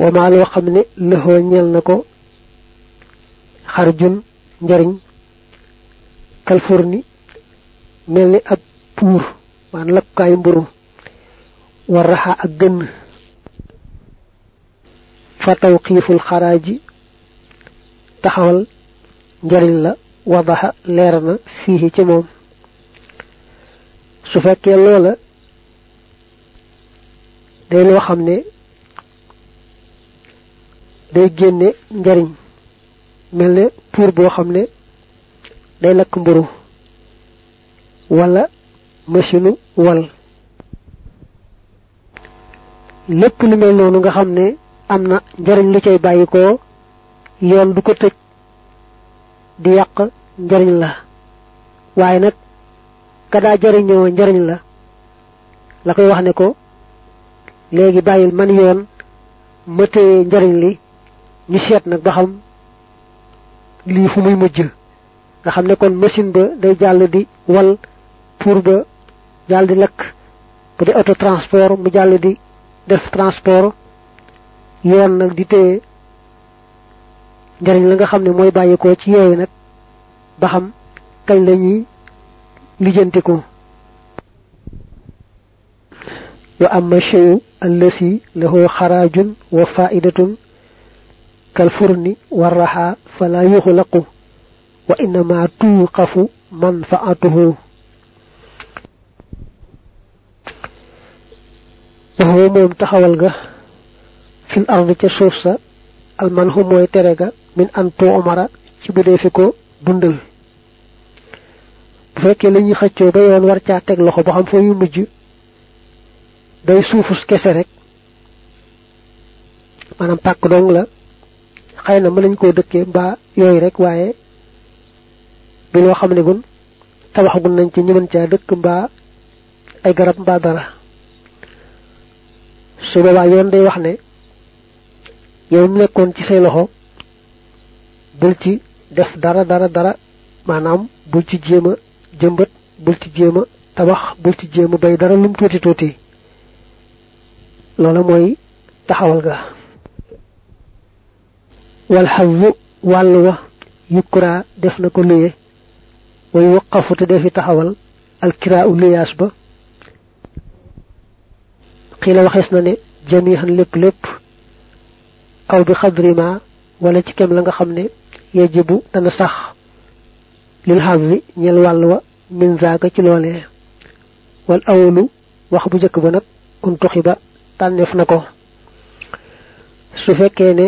وما لو خمني له نيل نكو خرجون نجرين كالفورني ملي أب بور وان لقاي مبرو ورحا اغن فتوقيف الخراج تحول نجرين لا وضح ليرنا فيه تموم su fekkee loola day loo xam ne day génne njariñ. Mel ne pour boo xam ne day lakk mburu. Wala machine wal. Lépp lu mel noonu nga xam ne am na njariñ lu cay bàyyi ko yoon du ko tëj. Di yàq njariñ la. Waaye nag ka daa jariñoo njariñ la la koy wax ne ko léegi bàyyil man yoon ma téye li ñu seet nag ba xam lii fu muy mujj. nga xam ne kon machine ba day jàll di wal pour ba jàll di lakk. bu di auto transport mu jàll di def transport. yoon nag di téye njariñ la nga xam ne mooy bàyyikoo ci yooyu nag ba xam kañ la ñuy lijjantiku wa amma cheyu allasi lahu xaraajun wa faidatun kalfurni warraha fala yuxlaqu wa innama tuuqafu manfaatuhu waxoo moom taxawal ga fil ardi ca suuf sa almanhu mooy tere ga min an tuumara ci bu dee fi ko dundal bu fekkee la ñuy xëccoo ba yoon war caa teg loxo ba xam foo yu mujj day suufus kese rek maanaam pàkk dong la xëy na mën nañ koo dëkkee mbaa yooyu rek waaye bi loo xam ne gun tabaxagun nañ ci ñu mën caa dëkk mbaa ay garab mbaa dara. Su boobaa yoon day wax ne yow mu nekkoon ci say loxo bul ci def dara dara dara maanaam bul ci jéem a jëmbat bul ci jéem a tabax bul ci bay dara lum tuuti tuuti. Loola mooy taxawal ga والحظ والوا يكرا دفنا كلية ويوقف تدفي تحول الكراء لياس با. قيل وخيسنا جميعا لب لب أو بخضر ما ولا تكمل لنغا خمني يجب تنسخ للحظ نيل والوا من ذاك تلوله والأول وخبجك بنك انتخب تنفنكو su fekkee ne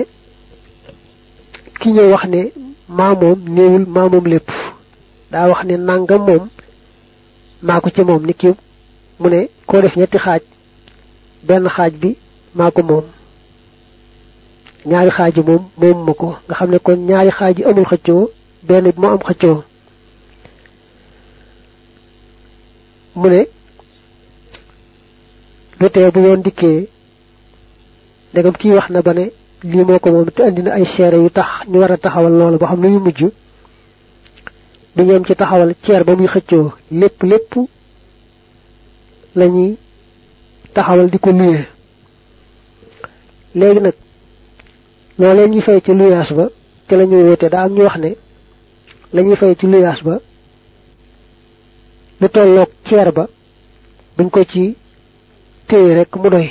ki ñëw wax ne maa moom néewul maa lépp. Daa wax ne nangam moom maa ko ci moom ni ki mu ne koo def ñetti xaaj. Benn xaaj bi maa ko moom. Ñaari xaaj yi moom moomu ma ko. Nga xam ne kon ñaari xaaj yi amul xëccoo benn bi moo am xëccoo. Mu ne du tee bu yoon dikkee ndegam kii wax na ba ne lii moo ko moom te andi ay seere yu tax ñu war a taxawal loolu ba xam ne ñu mujj. Du ñoom ci taxawal ceer ba muy xëccoo. Lépp lépp lañuy taxawal di ko luyee léegi nag loolee ñuy fay ci luyaas ba te la ñuy woote daa am ñu wax ne la fay ci luyaas ba lu tolloog ceer ba buñ ko ci téye rek mu doy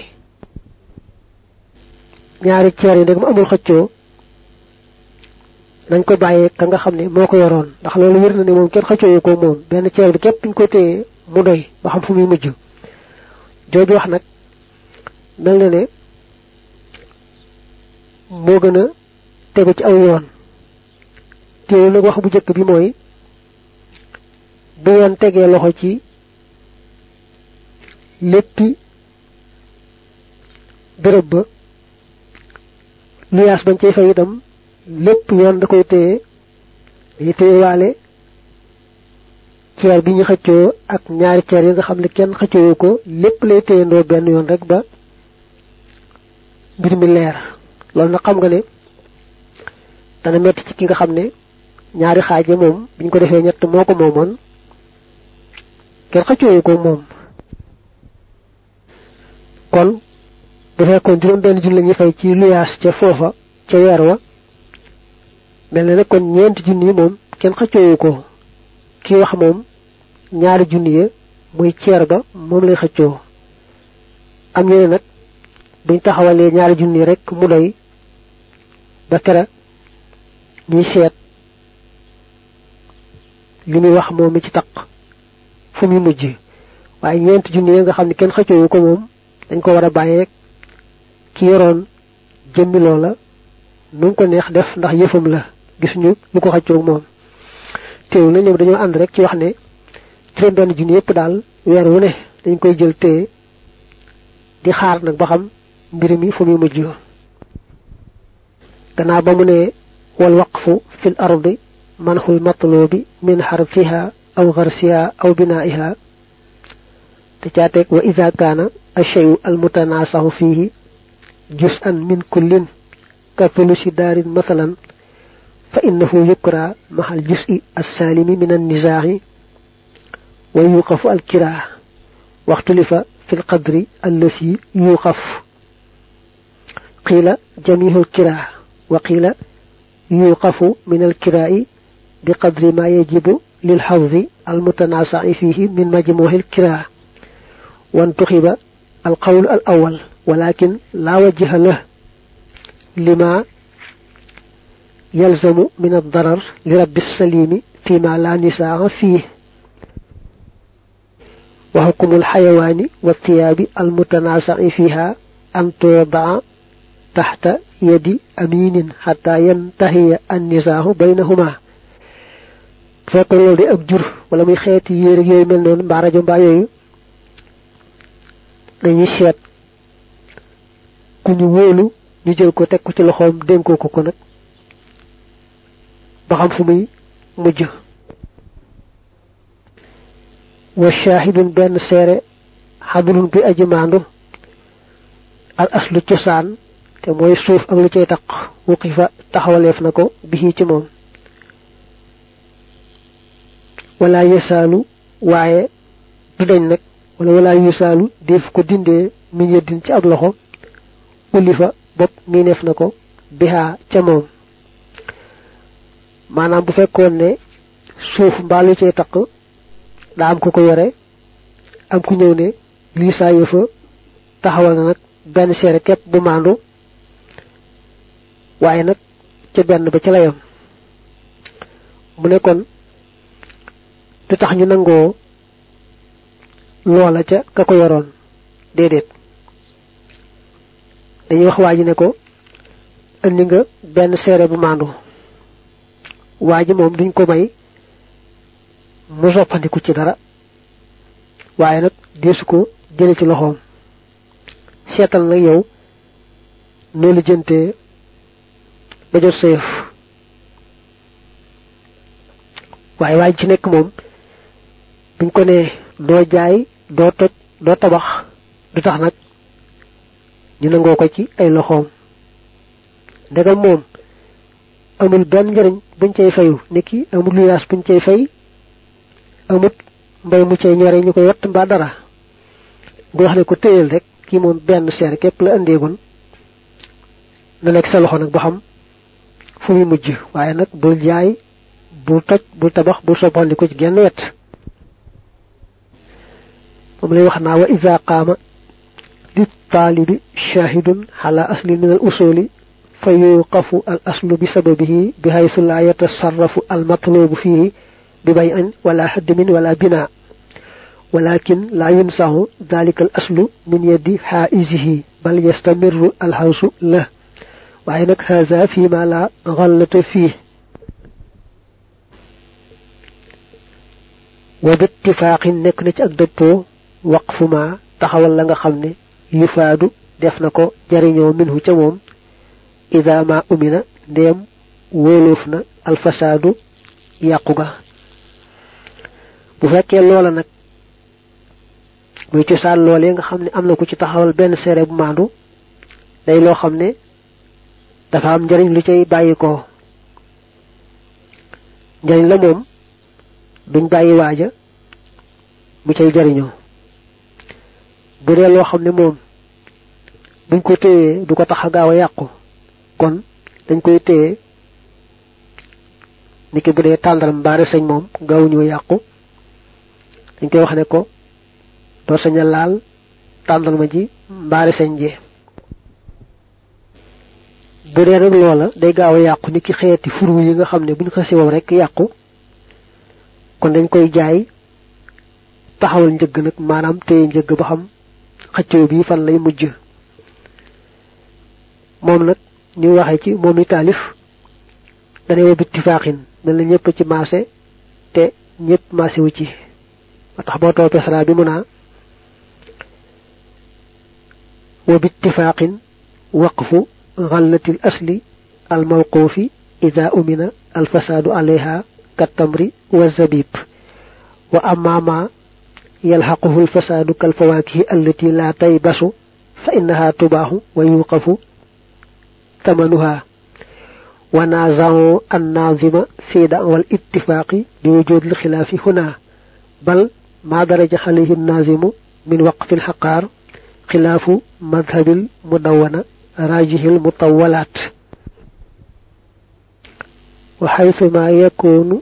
ñaari ceer yi ndegam amul xëccoo, nañ ko bàyyee ka nga xam ne moo ko yoroon. Ndax loolu wér na ne moom kenn xëccoo ko moom. Benn ceer bi képp ñu ko téye mu doy, ba xam fu muy mujj. Jooju wax nag mel na ne moo gën a tegu ci aw yoon. Téew nag wax bu njëkk bi mooy, bu yoon tegee loxo ci léppi béréb ba luyaas bañ cay fay itam lépp yoon da koy téye day téye waale ceer bi ñu xëccoo ak ñaari ceer yi nga xam kenn xëccoo ko lépp lay téyandoo benn yoon rek ba mbir mi leer. Loolu nag xam nga ne dana metti ci ki nga ñaari moom biñ ko defee ñett moo ko kenn kon bu fekkoon juróom benn junni la ñuy fay ci luyaas ca foofa ca weer wa. Mel na kon ñeenti junni yi moom kenn xëccoowu ko. Kii wax moom ñaari junni ya muy ceer ba moom lay xëccoo. Am ñu ne nag buñ taxawalee ñaari junni rek mu doy. Ba kera ñuy seet li muy wax moom mi ci taq fu muy mujj. Waaye ñeenti junni ya nga xam ne kenn xëccoowu ko moom dañ ko war a ki yoroon jëmmi loola nu ko neex def ndax yëfam la gisuñu lu ko xëccoog moom. Teew na ñoom dañoo ànd rek ci wax ne juróom benn junni yépp daal weer wu ne dañ koy jël téye di xaar nag ba xam mbir mi fu muy mujj. Gannaaw ba mu ne wal waqfu fil ardi manxul matlubi min xarfiha aw garsiha aw binaiha te caateeg wa ida kaana alcheyu almutanaasaxu fiihi juz'an جزءا من كل كثلث دار مثلا فإنه يكرى مع الجزء السالم من النزاع ويوقف الكراء واختلف في القدر الذي يوقف. قيل جميع الكراء وقيل يوقف من الكراء بقدر ما يجب للحظ المتنازع فيه من مجموع الكراء وانتخب القول الأول. ولكن لا وجه له لما يلزم من الضرر لرب السليم فيما لا نساء فيه وحكم الحيوان والثياب المتنازع فيها أن توضع تحت يد أمين حتى ينتهي النزاع بينهما. fekk loolu di ak jur wala muy xeeti yére yooyu mel ku ñu wóolu ñu jël ko teg ko ci loxoom dénkoo ko ko nag ba xam fu muy mujj. Wa shahidun benn seere xadulun bi al aslu cosaan te mooy suuf ak lu cay taq wuqi fa taxawaleef na ko bixii ci moom. Wala yesaalu waaye du dañ nag wala wala yesaalu def ko dindee min yeddin ci ab ulli fa bopp miineef na ko bihaa ca moom. Maanaam bu fekkoon ne suuf mbaalu cay taq daa am ku ko yore am ku ñëw ne lii saa yëfa taxawal na nag benn seere képp bu maandu waaye nag ca benn ba ca layam mu ne kon du tax ñu nangoo loola ca ka ko dañuy wax waa ji ne ko andi nga benn seere bu maandu. Waa ji moom duñ ko may mu soppandiku ci dara. Waaye nag deesu ko jële ci loxoom. Seetal nag yow noo la jëntee ba jot sa yëf waaye waa ji ci nekk moom buñ ko nee doo jaay doo toj doo tabax du tax nag ñu nangoo ko ci ay loxoom. Ndegam moom amul benn njëriñ buñ cay fayu. Niki amul luyaas buñ cay fay. Amut mbay mu cay ñore ñu koy watt mbaa dara. Nga wax ne ko téyel rek kii moom benn seer képp la andeegun na nekk sa loxo nag ba xam fu muy mujj. Waaye nag bul jaay bul toj bul tabax bul ci genn moom lay wax naa wa ida qaama للطالب شاهد على أصل من الأصول فيوقف الأصل بسببه بحيث لا يتصرف المطلوب فيه ببيع ولا حد من ولا بناء. ولكن لا ينسى ذلك الأصل من يد حائزه بل يستمر الحوس له. وعينك هذا فيما لا غلة فيه. وباتفاق نكنت نتي وقف ما taxawal لنا nga yufaadu def na ko jariñoo minhu ca moom. Ida ma umina ndéem wóoloof na alfasaadu yàqu ga. Bu fekkee loola nag muy cosaan loolee nga xam ne am na ku ci taxawal benn seere bu maandu day loo xam ne dafa am njariñ lu cay bàyyi ko. La moom duñ bàyyi waaja mu cay jariñoo bu dee loo xam ne moom buñ ko téyee du ko tax gaaw a kon dañ koy téye niki bu dee tàndaram mbaare sañ moom gaaw ñu yàqu. dañ koy wax ne ko doo sañ laal tàndarma ji mbaare sañ ji. bu dee loola day gaaw a niki xeeti furu yi nga xam ne buñ xasi rek yàqu. kon dañ koy jaay taxawal njëgg nag maanaam téye njëgg ba xam xëccoo bi fan lay mujj moom nag ñu waxee ci moom i taalif dana wa bittifaaxin mel na ñëpp ci maase te ñëpp maase wu ci ba tax boo toppee sara bi mu naa wa bittifaaxin waqfu xallatil asli al mawquufi ida umina al fasaadu alayha kattamri wa zabib wa amma ma يلحقه الفساد كالفواكه التي لا تيبس فإنها تباح ويوقف ثمنها. ونازعوا الناظم في دعوى الاتفاق بوجود الخلاف هنا. بل ما درج عليه الناظم من وقف الحقار خلاف مذهب المدونة راجه المطولات. وحيث ما يكون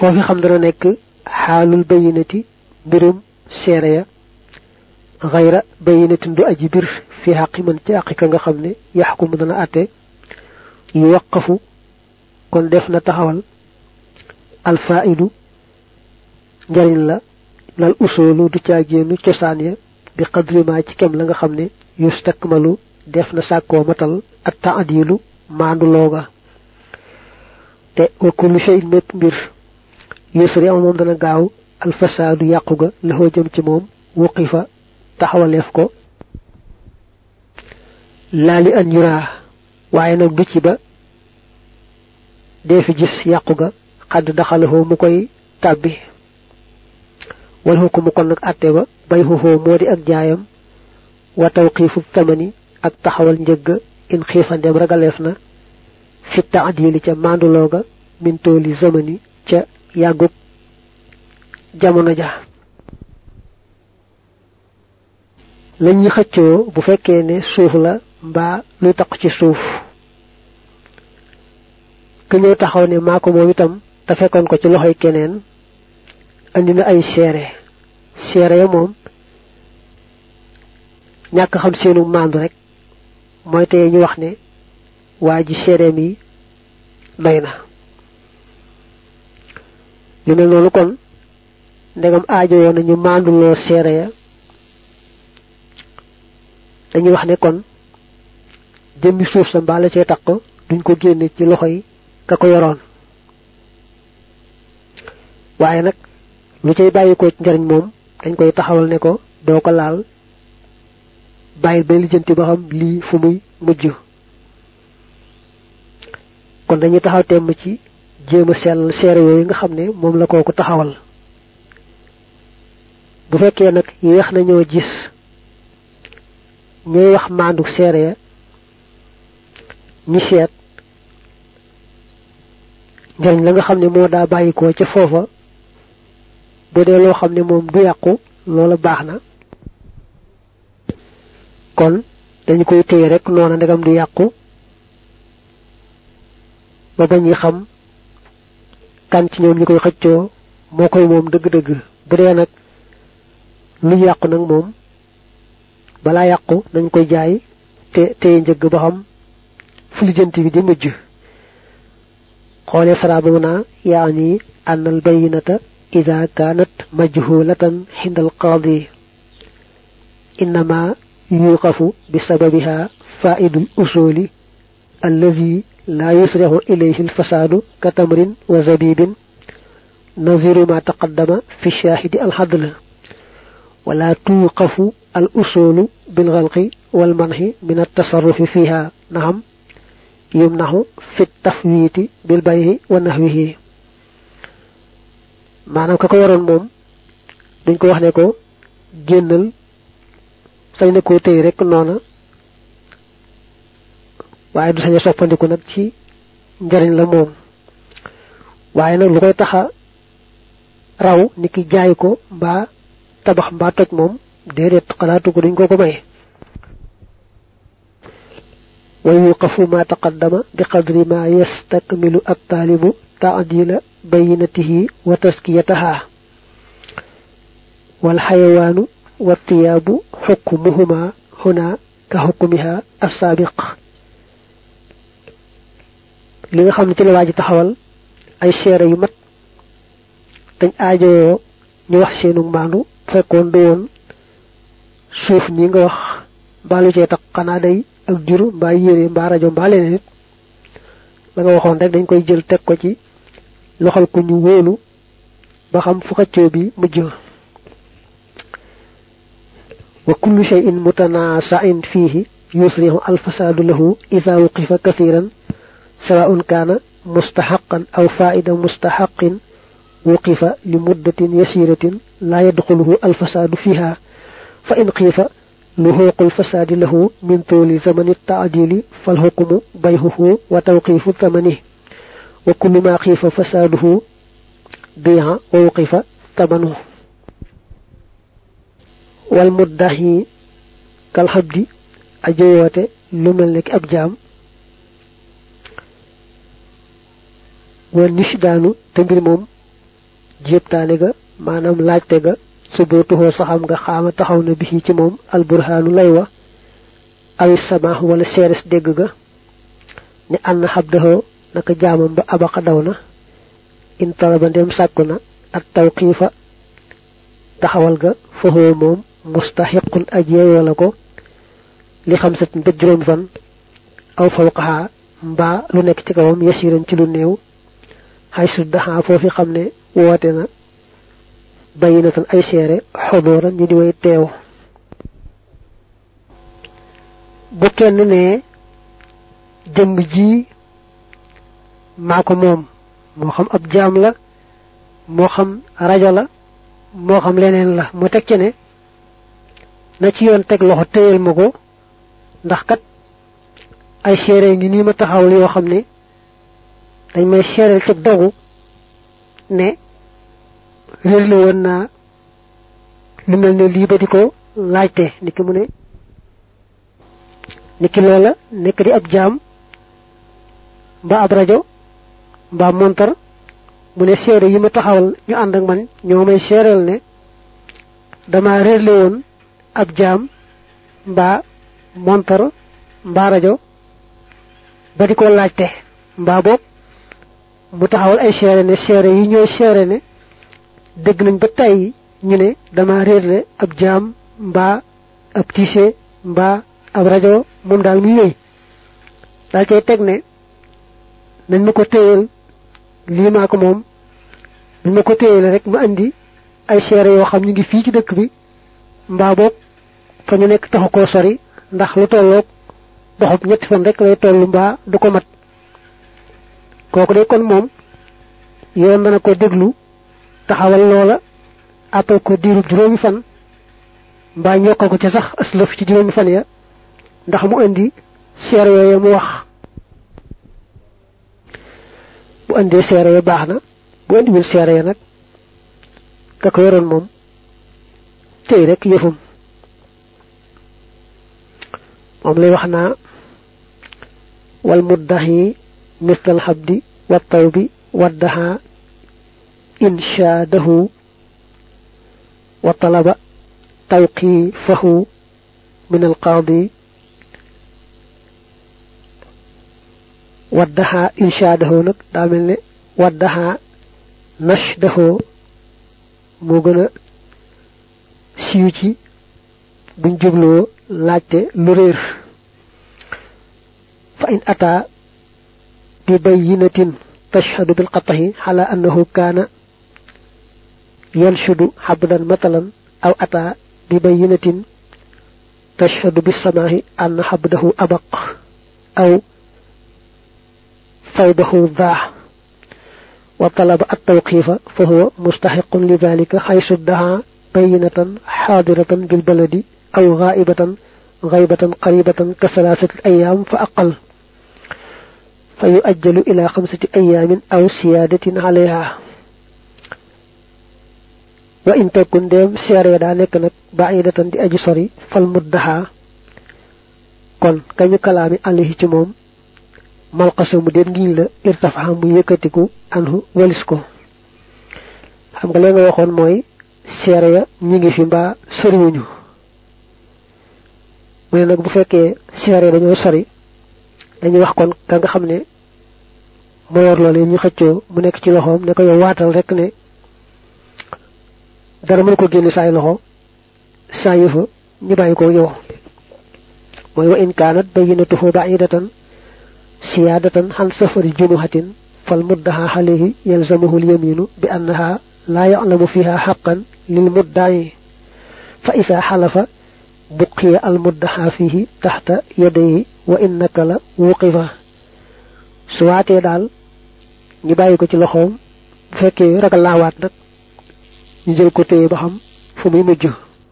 فوفي خمدنا نك حال البينة mbirum seere ya xayra bayinatin du aji bir fi xaqi man ci àqi ka nga xam ne dana kon def na taxawal alfaidu njariñ la lal usulu du caagéenu cosaan ya bi qadrima ci kem la nga xam yustakmalu def na matal at taadilu maandu looga. Te wa kullu mépp mbir yusri am moom dana gaaw alfasaadu yàqu ga laxoo jëm ci moom wuqifa taxawaleef ko laali an yuraa waaye nag du ci ba dee fi gis yàqu ga xadd daxalahoo mu koy tàbbi wal xukumu kon nag àtte ba bay xuxoo moo di ak jaayam wa tawqiifu tamani ak taxawal njëgg in xiifandem ragaleef na fi taadili ca mandulooga min tooli zamani ca yàggug jamono ja. Lañuy xëccoo bu fekkee ne suuf la mbaa luy taq ci suuf. Ka ñëw taxaw ne maa ko moom itam te fekkoon ko ci loxoy keneen andi na ay seere. Seere ya moom ñàkk xam seenu maandu rek mooy tey ñu wax ne waa ji mi doy lu mel noonu kon ndegam aajo woon nañu maanduloo seere ya. Dañuy wax ne kon jëmmi suuf sa mbaa la cee taq duñ ko génne ci loxo yi ka ko yoroon. Waaye nag lu cay bàyyi ko ci njariñ moom dañ koy taxawal ne ko doo ko laal bàyyil lijjanti ba xam lii fu muy mujj. Kon dañuy taxaw temm ci jéem a sell seere yooyu nga xam ne moom la kooku taxawal bu fekkee nag yéex nañoo gis ñay wax maandu seere ya ñi seet njariñ la nga xam ne moo daa bàyyikoo ca foofa bu dee loo xam ne moom du yàqu loola baax na. Kon dañu koy téye rek noona ndegam du yàqu ba bañuy xam kan ci ñoom ñi koy xëccoo moo koy moom dëgg-dëgg. Bu dee nag lu yàqu nag moom balaa yàqu nañ koy jaay te téye njëgg ba xam fu lijjanti bi di mujj. Xoolee saraa ba mu naa yaani an al bayinata ida kaanat majhulatan xinda al qaadi. Innama yuqafu bi sababiha faidu l usuli alladi laa yusrixu ilayhi alfasaadu ka tamrin wa zabibin al usulu bilxalqi walmanxi min altasarrufi fiha naam yumnaxu fi tafwiiti bilbayhi wa naxwihi maanaam ka ko yoroon moom duñ ko wax ne ko génnal sañ na koo téy rek noona waaye du sañ a soppandiku nag ci njariñ la moom waaye nag lu koy taxa raw ni ki jaay ko mbaa tabax mbaa toj moom déedéet xalaatu ko duñ ko ويوقف ما تقدم بقدر ما يستكمل الطالب تعديل بينته وتزكيتها والحيوان والثياب حكمهما هنا كحكمها السابق li nga xam ne ci la waaji taxawal ay seere yu mat dañ aajoo ñu wax seenu maandu fekkoon du woon suuf ni nga wax mbaa lu cee tax xanaa day ak jur mbaa yére mbaa rajo mbaa leneen it la nga waxoon rek dañ koy jël teg ko ci loxal ku ñu wóolu ba xam fu xëccoo bi mujj. Wa kullu shay'in mutanasa'in fihi yusrihu al-fasadu lahu idha wuqifa kathiran sawa'un kana mustahaqqan aw fa'ida mustahaqqin. وقف لمدة يسيرة لا يدخله الفساد فيها. فإن قيف لهوق الفساد له من طول زمن التعديل فالحكم بيهه وتوقيف ثمنه. وكل ما قيف فساده بيع ووقف ثمنه. والمدهي كالحبد أجوات لملك أبجام nishdaanu te jéebtaane ga maanaam laajte ga subootuhoo saxam nga xaama taxaw na bi ci moom alburhaanu lay wa awi samaax wala seeres dégg ga ne ànn xabdahoo naka jaamam ba abaqa daw na in talaba ndem sàkku na ak tawqiifa taxawal ga fahoo moom mustaxiqun aj yeeyoo la ko li xam sat ndëj juróom fan aw fawqahaa mbaa lu nekk ci kawam yasiran ci lu néew xay su daxaa foofi xam ne woote na bayi na tan ay seere xodooran ñu di way teew. Bu kenn ne jëmm ji maa ko moom moo xam ab jaam la moo xam rajo la moo xam leneen la mu teg ci ne na ci yoon teg loxo téyel ma ko ndax kat ay seere ngi nii ma taxawal yoo xam ne dañ may seeral ci dogu ne réer la woon naa lu mel ne lii ba di laajte. Niki mu ne niki loola nekk di ab jaam mbaa ab rajo mbaa montar mu ne seere yi ma taxawal ñu ànd ak man ñoo may ne dama réer la woon ab jaam mbaa montar mbaa rajo ba di ko laajte. Mbaa boog mu taxawal ay seere ne seere yi ñooy seere ne dégg nañ ba tey ñu ne dama réerle ab jaam mbaa ab tiise mbaa ab rajo moom daal muy cay teg ne nañ ma ko téyel maa ko moom. Nañ ma ko téyel rek ma andi ay seere yoo xam ñu ngi fii ci dëkk bi mbaa boog fa ñu nekk taxu sori ndax lu tolloog doxub ñetti fan rek lay toll mbaa du mat. Kooku de kon yoon dana ko déglu taxawal loola atal ko diirub juróomi fan mbaa ñokko ko ca sax aslëf ci juróomi fan ya ndax mu indi seer yooya mu wax. Bu andee seere ya baax na bu andiwul seere ya nag ka ko yoroon moom tey rek yëfum moom lay wax wal muddahi misdal habdi wa tawbi wa شاده وطلب توقيفه من القاضي ودها إن شاده نك دامل ودها نشده موغنا سيوتي laajte lu réer. Fa in ata ببينة تشهد بالقطع على أنه كان ينشد حبلا مثلا أو أتى ببينة تشهد بالسماع أن حبده أبق أو ثوبه ذاع وطلب التوقيف فهو مستحق لذلك حيث ادعى بينة حاضرة بالبلد أو غائبة غيبة قريبة كثلاثة أيام فأقل فيؤجل إلى خمسة أيام أو سيادة عليها wa in tekun dem siyaare da nek nak ba'idatan di aji sori fal muddaha. Kon kañu kalaami alayhi ci mom mal qasamu den ngi la irtafa mu yekatiku anhu walis ko. Xam nga le nga waxon moy siyaare ya ñi ngi fi mba sori wuñu mune nak bu fekke siyaare dañu sori dañu wax kon ka nga xamne mo yor lolé ñu xëccoo mu nek ci loxom ne ko yow watal rek ne dara mën ko génne saay loxo saa yëfa ñu bàyyi ko yow. Mooy wa in kaanat bayyinatuhu ba'idatan siyaadatan xan safari jumuhatin fal muddaha alayhi yalzamuhu al-yaminu bi annaha la ya'lamu fiha haqqan lil mudda'i. Fa isa xalafa buqiya al muddaha fihi taxta yadayhi wa innaka la wuqifa. Su waatee daal ñu bàyyi ko ci loxoom bu fekkee ragal laawaat nag ñu jël ko téye ba xam fu muy mujj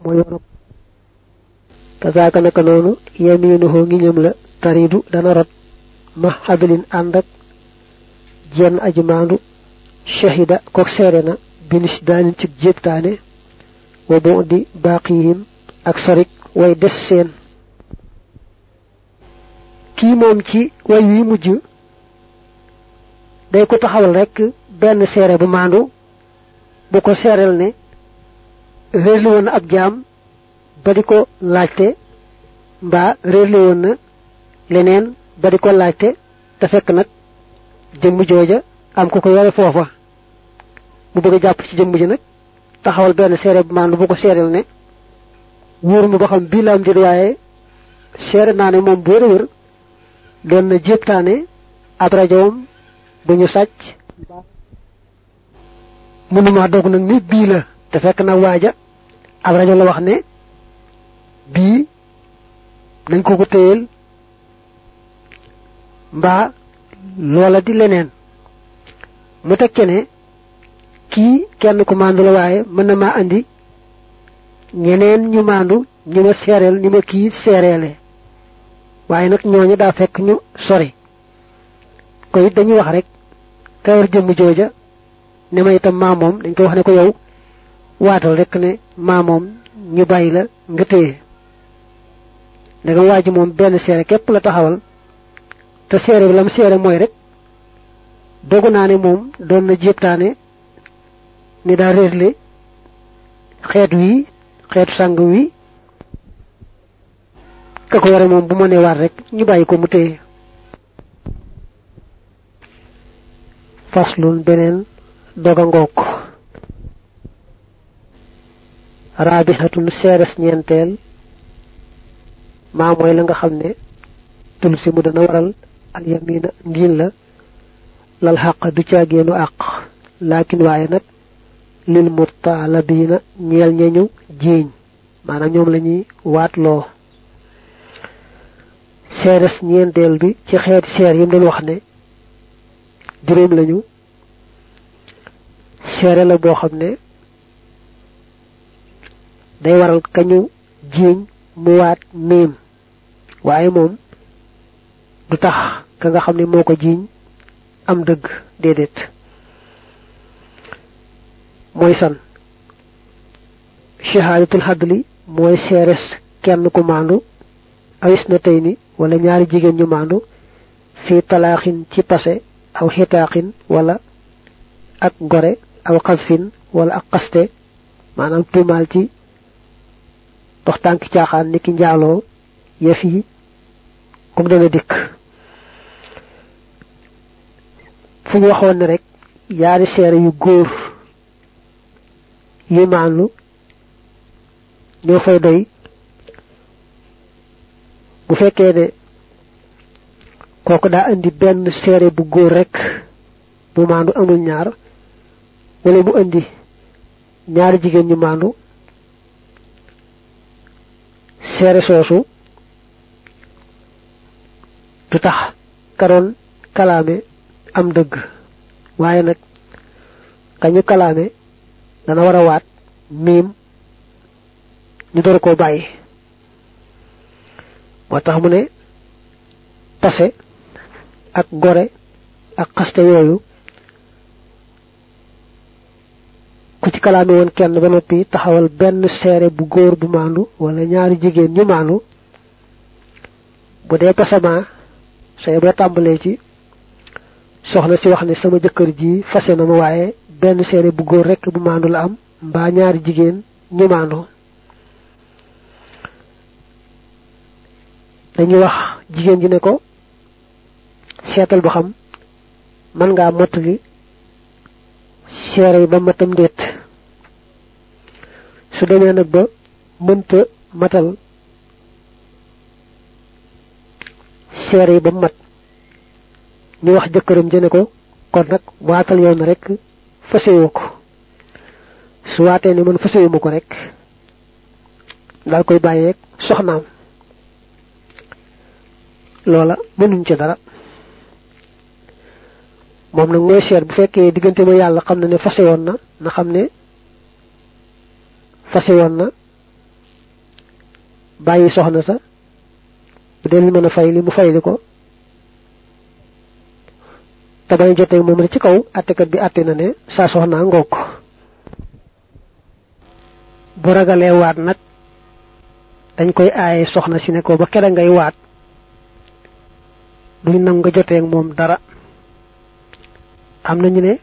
mooy yoonam kazaaka naka noonu yaminuhu ngi ñëm la taridu dana rot. Ma xadalin ànd ak jenn aji shahida seere na binis ci wa bo di ak sorik way des seen. Kii moom ci way wi mujj day ko taxawal rek benn seere bu maandu bu ko seereel ne réerli woon ab jaam ba di ko laajte mbaa réerli woon na leneen ba di ko laajte te fekk nag jëmm jooja am ko ko yore foofa. Mu bëgg jàpp ci jëmm ji nag taxawal benn seere maandu bu ko ne wóor mu ba xam bii la am jët waaye seere naa ne moom bu wér wér doon na ab rajoom bu ñu sàcc mënuma dog nag ni bii la. te fekk nag waaja ab rajo la wax ne bii nañ ko ko téyel mbaa loola di leneen. mu teg ne kenn ku maandu la waaye mën na maa andi ñeneen ñu maandu ñu ma seereel ñu ma kii seereele. waaye nag ñooñu daa fekk ñu sori. ko it dañuy wax rek ka war jëmm jooja ne ma itam maa dañ koy wax ne ko yow waatal rek ne maa moom ñu bàyyi la nga téye ndegam waa ji moom benn seere képp la taxawal te seere bi lam seere mooy rek. Dogu naa ne moom doon na jéptaane ni daa réerle xeet wi xeetu sàng wi. Ka ko yore moom bu ma rek ñu bàyyi ko mu téye faslun beneen doga ngook raabixatun seeres ñeenteel maa mooy la nga xam ne tul si mu dana waral al yamina ngiin la. Lal xaq du caageenu àq. Laakin waaye nag lil mutaalabiina ñeel ñeñu jiiñ. Maanaam ñoom lañuy waat loo seeres ñeenteel bi ci xeeti seer yi mu doon wax ne lañu seere la boo xam ne day waral kañu jiiñ mu waat miim. Waaye moom du tax ka nga xam ne moo ko jiiñ am dëgg déedéet. Mooy san. Shahaadatul xadli mooy seeres kenn ku maandu. Awis na tey ni wala ñaari jigéen ñu fii talaaxin ci pase aw xitaaxin wala ak gore aw xasfin wala ak xaste maanaam tuumaal ci dox tànki caaxaan ni ki njaaloo yëf yi comme dana dikk. Fu ñu waxoon ne rek yaari seere yu góor yu maandu ñoo fay doy. Bu fekkee ne kooku daa indi benn seere bu góor rek bu maandu amul ñaar wala mu indi ñaari jigéen ñu maandu seere soosu du tax ka doon kalaame am dëgg. Waaye nag kañu kalaame dana war waat miim ñu door koo bàyyi. Moo mu ne pase ak gore ak xaste yooyu ku ci kalaame woon kenn ba noppi taxawal benn seere bu góor bu wala ñaari jigéen ñu bu dee pasama say ba tàmbalee ci soxna si wax ne sama jëkkër ji fase na ma waaye benn seere bu góor rekk bu maandu la am mbaa ñaari jigéen ñu maandu. dañuy wax jigéen ji ne ko seetal ba xam man ngaa mottali seere yi ba matam su demee nag ba mënta matal yi ba mat. Ñu wax jëkkëram jëne ko kon nag waatal yow na rek fasewoo ko. Su waatee ni man fasewuma ko rek dal koy bàyyeeg soxnaam. Loola mënuñ ci dara. Moom nag mooy bu fekkee diggante ma yàlla xam na ne fase woon na na xam ne fase woon na bàyyi soxna sa. Bu dee li mën fay li mu fay li ko. Te bañ jotee moom ci kaw attekat bi atte na ne saa soxnaa ngoog. Bu ragalee waat nag dañ koy aaye soxna si ne ko ba kere ngay waat duñ nang jotee ak moom dara. Am na ñu ne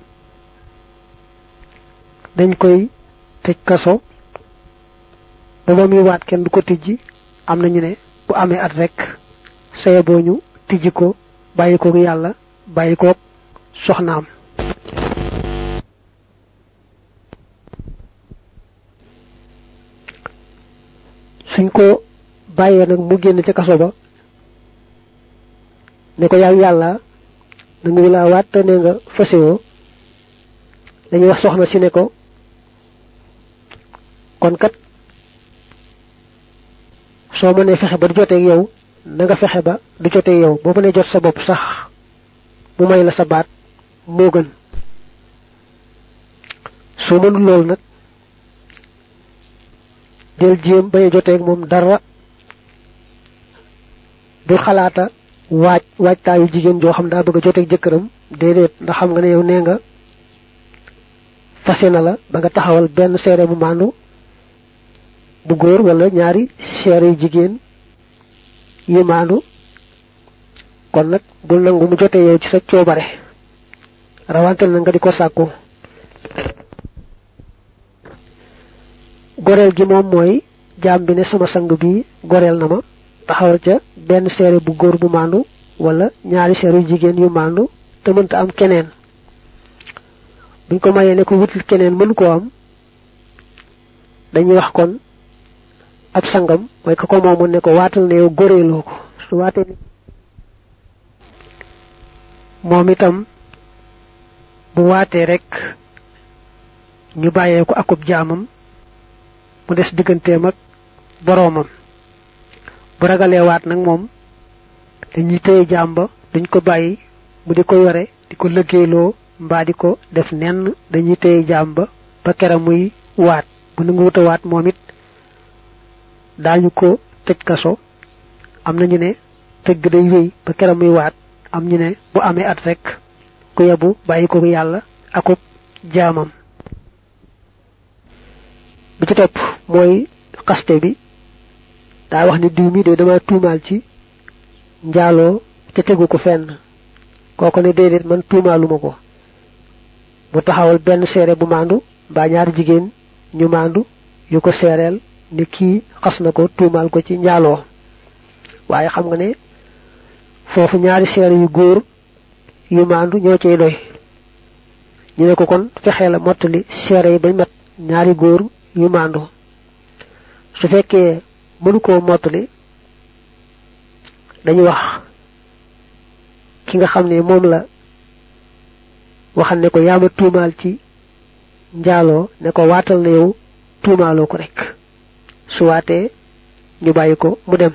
dañ koy kaso ba muy waat kenn du ko tijji. Am na ñu ne bu amee at rek saye boo ñu tijji ko bàyyi koog yàlla bàyyi soxnaam. Ko bàyyee nag mu génn ca kaso ba ne ko yaag yàlla nangu laa waat ne nga fasewoo. Dañuy wax soxna si ne ko kon kat soo mënee fexe ba du joteeg yow na nga fexe ba du joteeg yow. Boo mënee jot sa bopp sax mu may la sa baat moo gën. Soo mënul loolu nag del jéem bañ a joteeg moom dara. Du xalaata waaj waajtaayu jigéen joo xam daa bëgg a joteeg jëkkëram déedéet ndax xam nga ne yow nee nga fase na la ba nga taxawal benn seere bu maandu bu góor wala ñaari seere yu jigéen yu maandu. Kon nag bul nangu mu jotee yow ci sa coobare rawante na nga di ko goreel gi moom mooy jaam bi ne sama sang bi goreel na ma taxawal ca benn seere bu góor bu maandu wala ñaari seere yu jigéen yu maandu te mënta am keneen. Buñ ko mayee ne ko wutul keneen mën koo am dañuy wax kon ab sangam mooy ko ko moomoon ne ko waatal ne yow góoreeloo ko. su waatee ni moom itam bu waatee rek ñu bàyyee ko akub jaamam mu des digganteem ak boroomam. Bu ragalee waat nag moom dañuy téye jaam ba duñ ko bàyyi mu di ko yore di ko lëggéeyloo di ko def nenn dañuy téye jaam ba kera muy bu nangu wuta waat moom it daañu ko tëj kaso. Am nañu ne ga day wéy ba kera muy waat. Am ñu ne bu amee at rek ku yebu bàyyi ko yàlla akub jaamam. Bi ci topp mooy xaste bi. Daa wax ni diw mi de dama tuumaal ci njaaloo ca tegu ko fenn. Kooko ne déedéet man tuumaaluma ko. Bu taxawal benn seere bu maandu mbaa ñaari jigéen ñu maandu yu ko ni kii xas na ko tuumaal ko ci njaaloo. Waaye xam nga ne foofu ñaari seere yu góor yu maandu ñoo cay doy. Ñu ne ko kon fexee la mottali seere yi bañ mat ñaari góor yu maandu. Su fekkee mënu koo mottali dañu wax ki nga xam ne moom la waxal ne ko yaama tuumaal ci njaaloo ne ko waatal na yow tuumaaloo ko rek. Su waatee ñu bàyyi ko mu dem.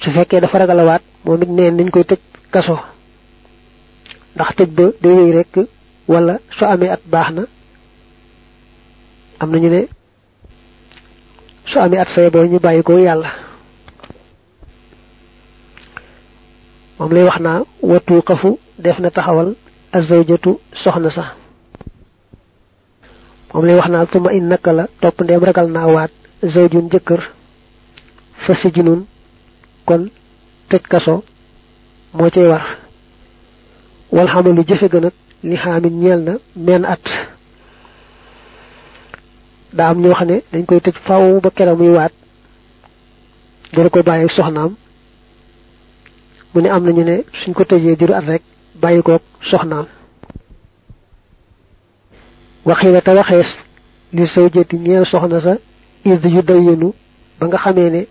Su fekkee dafa ragal waat moom it neen nañ koy kaso. Ndax tëj ba day wéy rek wala su amee at baax na. Am nañu ne su amee at say boo ñu bàyyi ko yàlla. Moom lay wax naa watu xafu def na taxawal azawjatu soxna sa. Moom lay wax naa tuma in naka la topp ndeem ragal naa waat zawjun jëkkër fa kon tëj kaso moo cay war. Wal xamalu jëfe ga nag li xaamin ñeel na men at. Daa am ñoo xam ne dañ koy tëj faw ba keram muy waat dara ko bàyyi soxnaam. Mu ne am nañu ne suñ ko tëjee diru at rek bàyyi koog soxnaam. Ta waxees li sawjati ñeel soxna sa id yu dayyenu ba nga xamee ne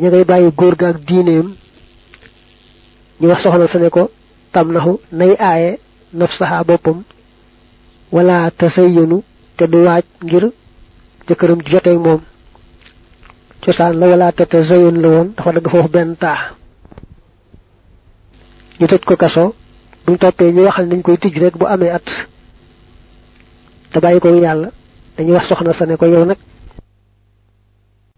ña ngay bàyyi gaak diineem ñu wax soxna sa ko tamnahu nay aaye nafsaha boppam wala tasayyanu te du waaj ngir jëkkëram joteeg moom. Cosaan la wala tatazayyun la woon dafa dëgg foofu ñu ko kaso buñ toppee ñu waxal nañ koy tij rek bu amee at dañuy wax soxna sa ko yow